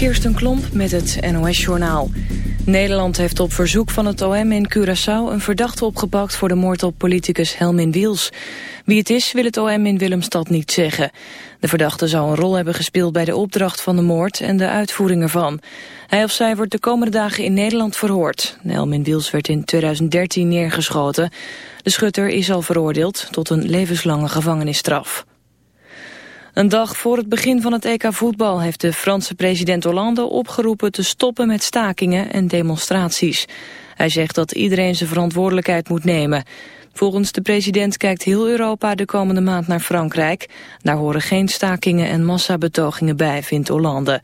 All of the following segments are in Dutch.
Kirsten Klomp met het NOS-journaal. Nederland heeft op verzoek van het OM in Curaçao... een verdachte opgepakt voor de moord op politicus Helmin Wiels. Wie het is, wil het OM in Willemstad niet zeggen. De verdachte zou een rol hebben gespeeld bij de opdracht van de moord... en de uitvoering ervan. Hij of zij wordt de komende dagen in Nederland verhoord. Helmin Wiels werd in 2013 neergeschoten. De schutter is al veroordeeld tot een levenslange gevangenisstraf. Een dag voor het begin van het EK voetbal heeft de Franse president Hollande opgeroepen te stoppen met stakingen en demonstraties. Hij zegt dat iedereen zijn verantwoordelijkheid moet nemen. Volgens de president kijkt heel Europa de komende maand naar Frankrijk. Daar horen geen stakingen en massabetogingen bij, vindt Hollande.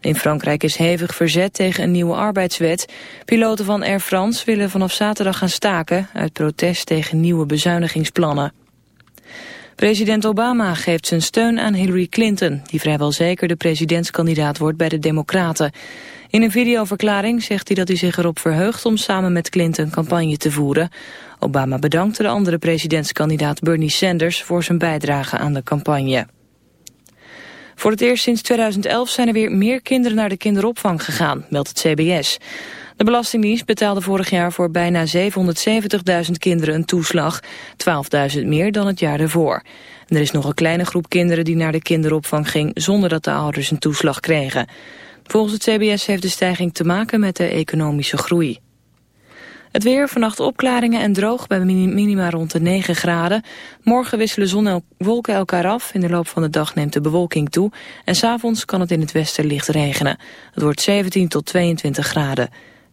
In Frankrijk is hevig verzet tegen een nieuwe arbeidswet. Piloten van Air France willen vanaf zaterdag gaan staken... uit protest tegen nieuwe bezuinigingsplannen. President Obama geeft zijn steun aan Hillary Clinton... die vrijwel zeker de presidentskandidaat wordt bij de Democraten. In een videoverklaring zegt hij dat hij zich erop verheugt... om samen met Clinton campagne te voeren. Obama bedankte de andere presidentskandidaat Bernie Sanders... voor zijn bijdrage aan de campagne. Voor het eerst sinds 2011 zijn er weer meer kinderen naar de kinderopvang gegaan, meldt het CBS. De Belastingdienst betaalde vorig jaar voor bijna 770.000 kinderen een toeslag, 12.000 meer dan het jaar ervoor. er is nog een kleine groep kinderen die naar de kinderopvang ging zonder dat de ouders een toeslag kregen. Volgens het CBS heeft de stijging te maken met de economische groei. Het weer, vannacht opklaringen en droog bij minima rond de 9 graden. Morgen wisselen zon en wolken elkaar af. In de loop van de dag neemt de bewolking toe. En s'avonds kan het in het westen licht regenen. Het wordt 17 tot 22 graden.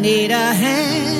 need a hand.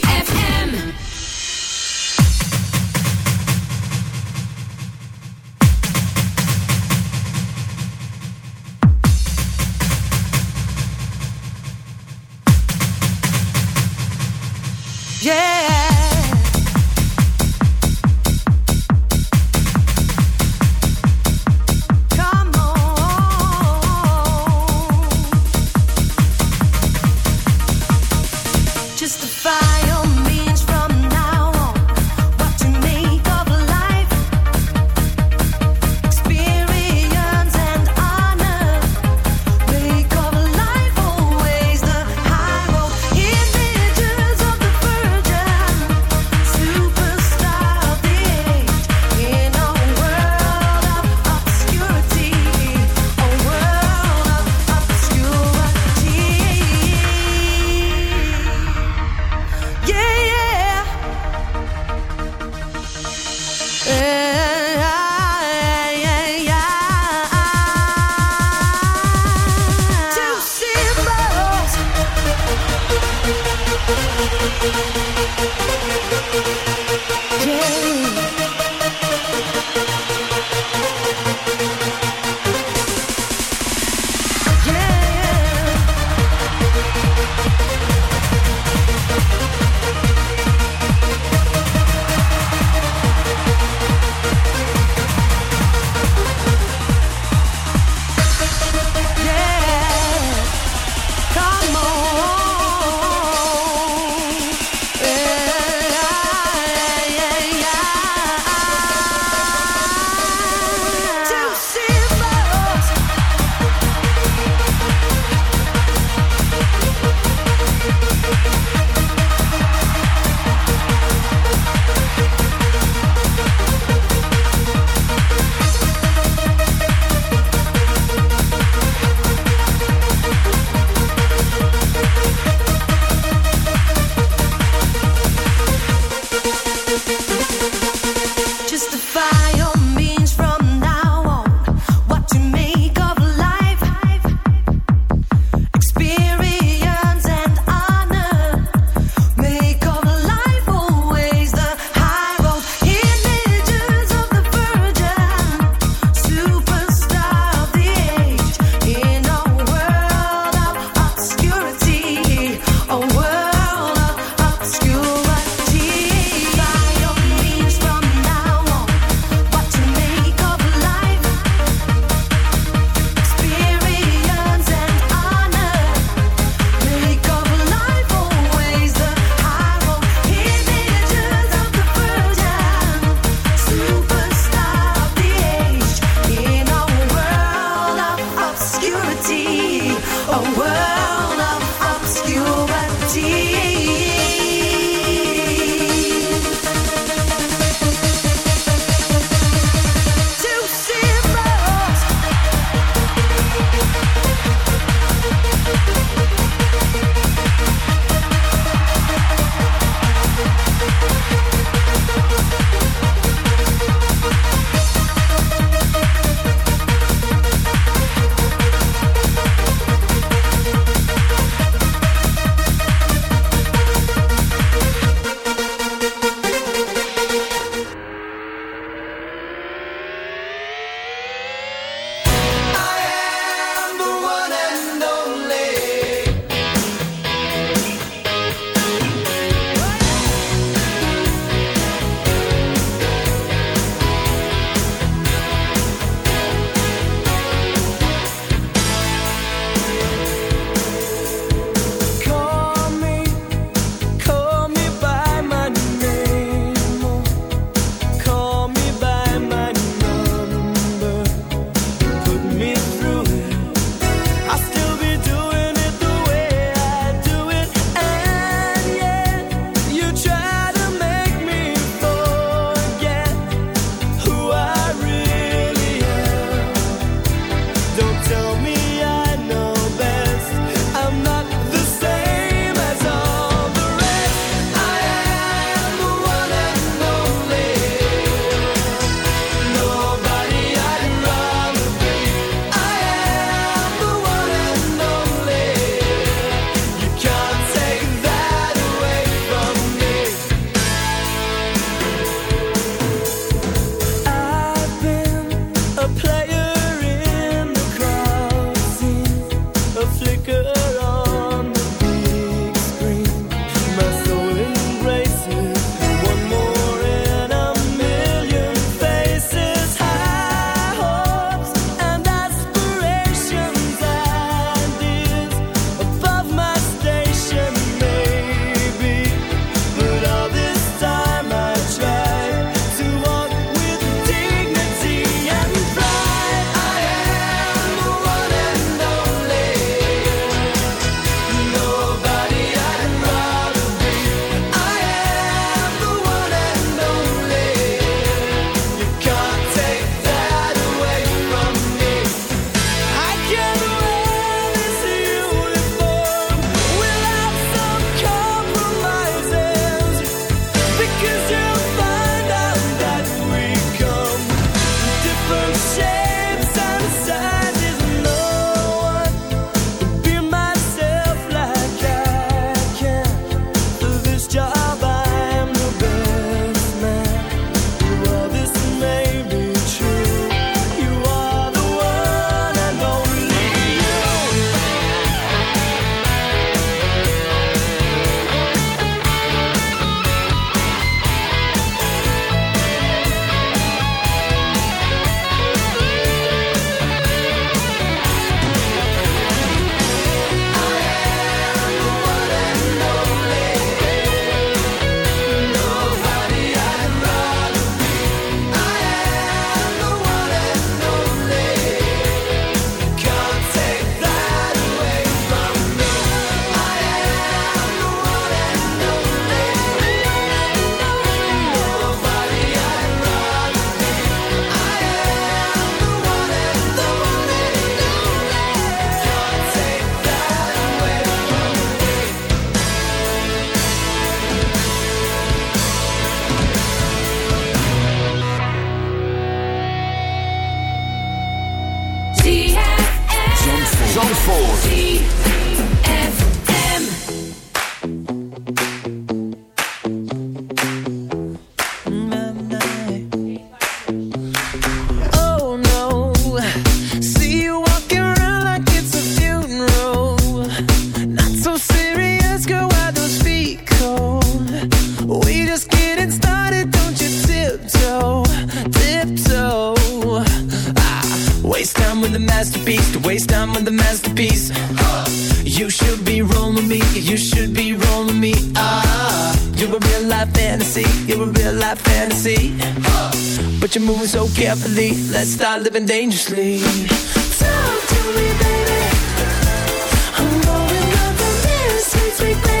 You're a real life fantasy. You're a real life fantasy. But you're moving so carefully. Let's start living dangerously. Talk to me, baby. I'm going up the mirror, sweet, sweet, baby.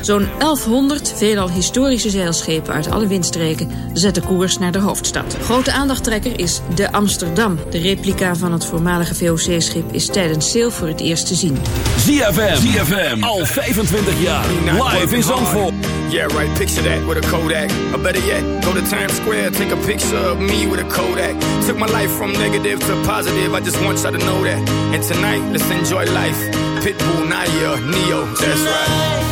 Zo'n 1100 veelal historische zeilschepen uit alle windstreken zetten koers naar de hoofdstad. Grote aandachttrekker is de Amsterdam. De replica van het voormalige VOC-schip is tijdens sail voor het eerst te zien. ZFM, ZFM, al 25 jaar, live in Zandvoort. Yeah, right, picture that with a Kodak. A better yet, go to Times Square, take a picture of me with a Kodak. Took my life from negative to positive, I just want you to know that. And tonight, let's enjoy life. Pitbull, Naya, Neo, that's right.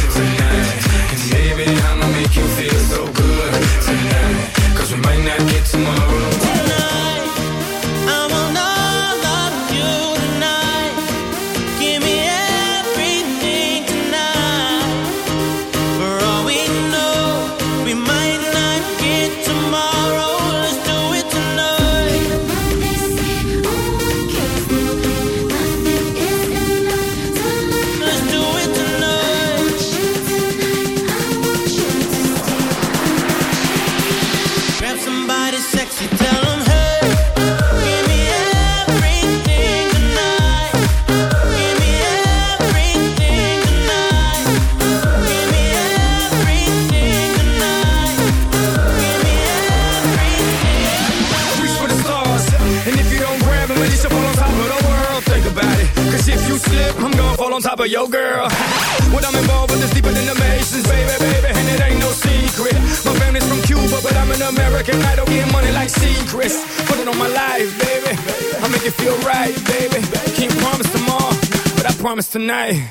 tonight,